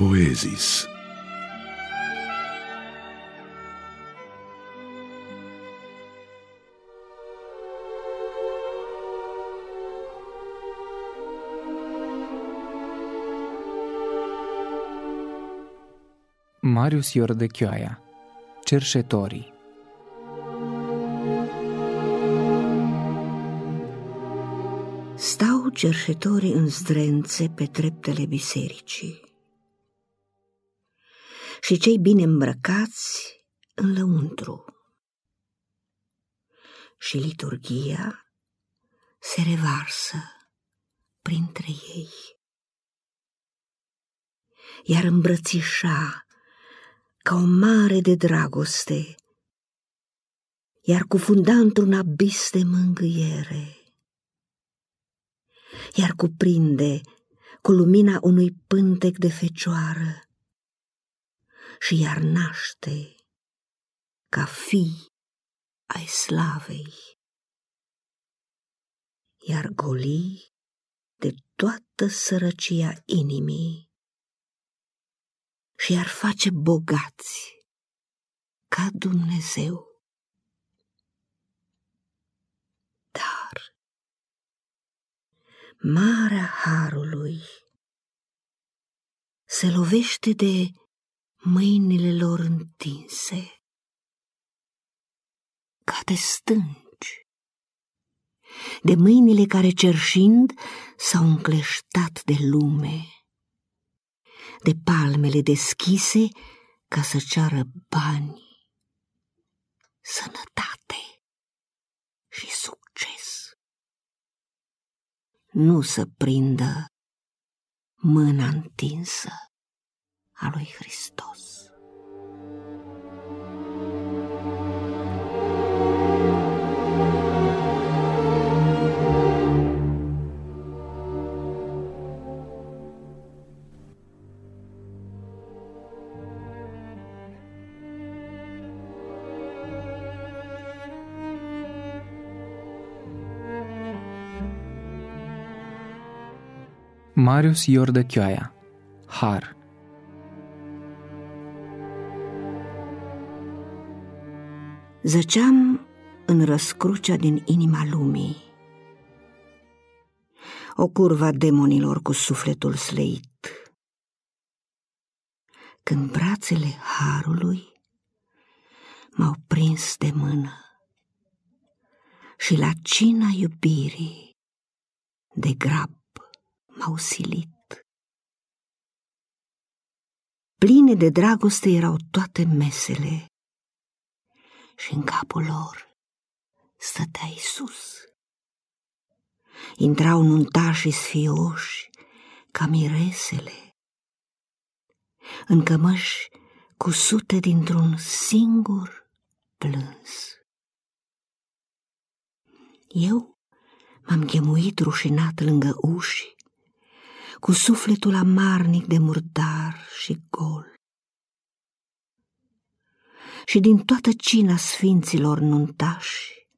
Poezis. Marius Iordechioaia Cerșetorii Stau cerșetorii în zdrențe pe treptele bisericii și cei bine îmbrăcați în lăuntru. Și liturgia se revarsă printre ei. Iar îmbrățișa ca o mare de dragoste, iar cufunda într-un abis de mângâiere iar cuprinde cu lumina unui pântec de fecioară și iar naște ca fi ai slavei, iar goli de toată sărăcia inimii și iar face bogați ca Dumnezeu. marea harului se lovește de mâinile lor întinse, ca de stânci, de mâinile care cerșind s-au încleștat de lume, de palmele deschise ca să ceară bani, sănătate și succes nu să prindă mâna întinsă a lui Hristos. Marius Iordăchioaia Har. Zăceam în răscrucea din inima lumii, o curva demonilor cu sufletul sleit. Când brațele harului m-au prins de mână și la cina iubirii de grab m-au silit. Pline de dragoste erau toate mesele și în capul lor stătea Iisus. Intrau nuntașii sfioși ca miresele, în cămăși cu sute dintr-un singur plâns. Eu m-am ghemuit rușinat lângă uși cu sufletul amarnic de murdar și gol. Și din toată cina sfinților nuntași,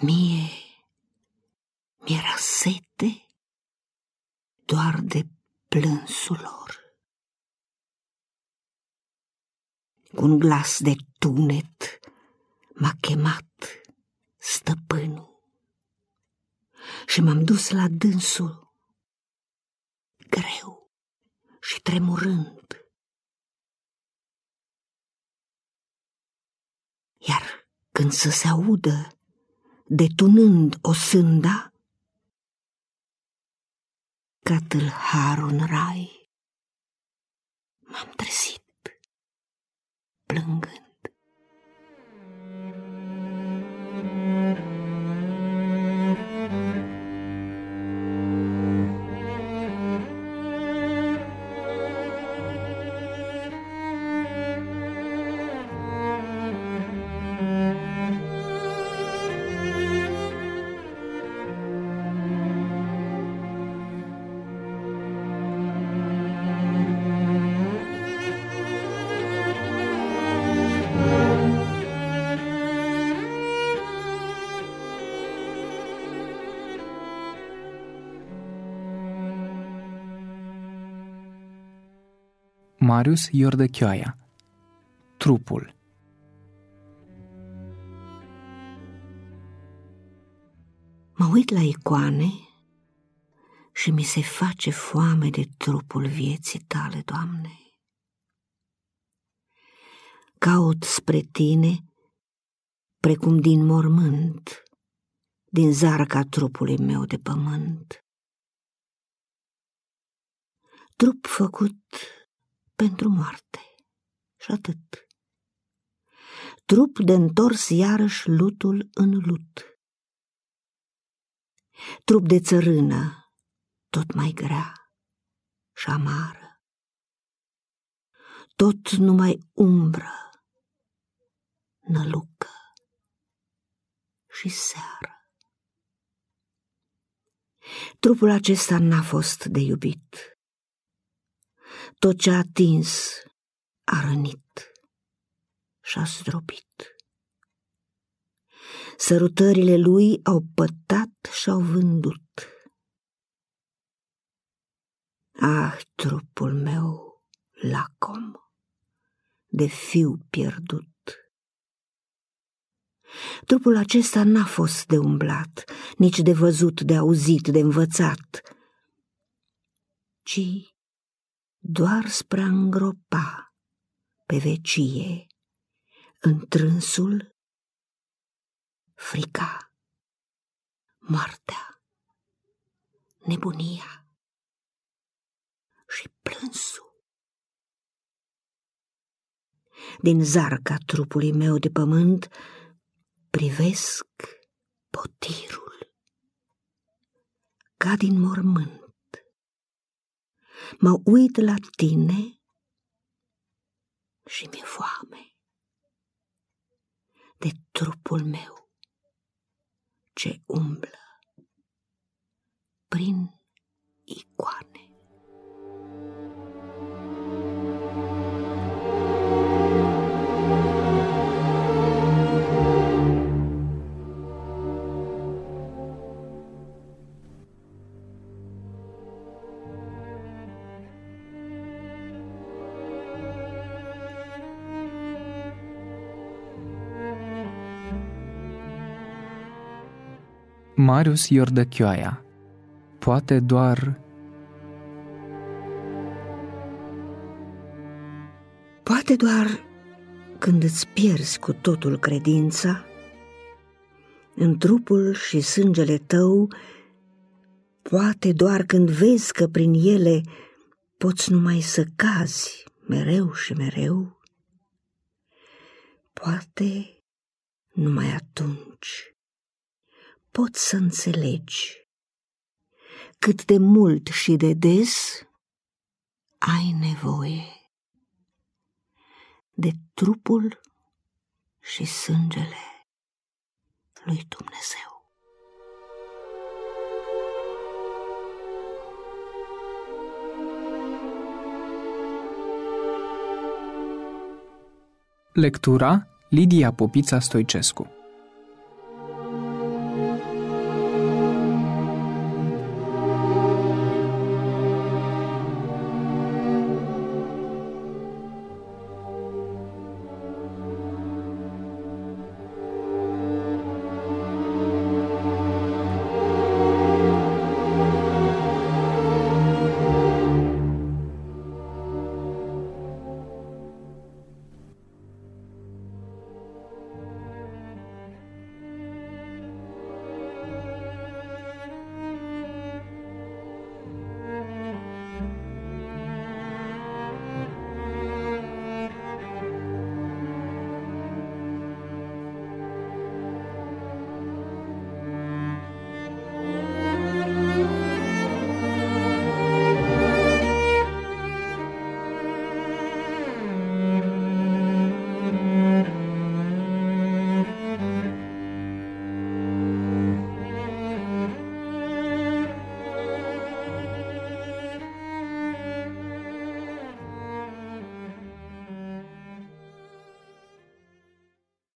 mie mi-era sete doar de plânsul lor. Cu un glas de tunet m-a chemat stăpânul și m-am dus la dânsul greu și tremurând. Iar când să se audă, detunând o sânda, ca tâlharul în rai, m-am trezit plângând. Marius Iordăchioaia Trupul Mă uit la icoane și mi se face foame de trupul vieții tale, Doamne. Caut spre tine precum din mormânt, din zarca trupului meu de pământ. Trup făcut pentru moarte și atât. Trup de întors iarăși lutul în lut trup de țărână, tot mai grea și amară. Tot numai umbră, nălucă și seară. Trupul acesta n-a fost de iubit. Tot ce a atins a rănit și-a zdrobit. Sărutările lui au pătat și-au vândut. Ah, trupul meu lacom, de fiu pierdut. Trupul acesta n-a fost de umblat, nici de văzut, de auzit, de învățat, ci doar spre a îngropa pe vecie întrânsul frica, moartea, nebunia și plânsul. Din zarca trupului meu de pământ privesc potirul, ca din mormânt. Mă uit la tine și mi-e foame de trupul meu ce umblă prin icoane. Marius Iordăchioaia Poate doar... Poate doar când îți pierzi cu totul credința, în trupul și sângele tău, poate doar când vezi că prin ele poți numai să cazi mereu și mereu, poate numai atunci poți să înțelegi cât de mult și de des ai nevoie de trupul și sângele lui Dumnezeu. Lectura Lidia Popița Stoicescu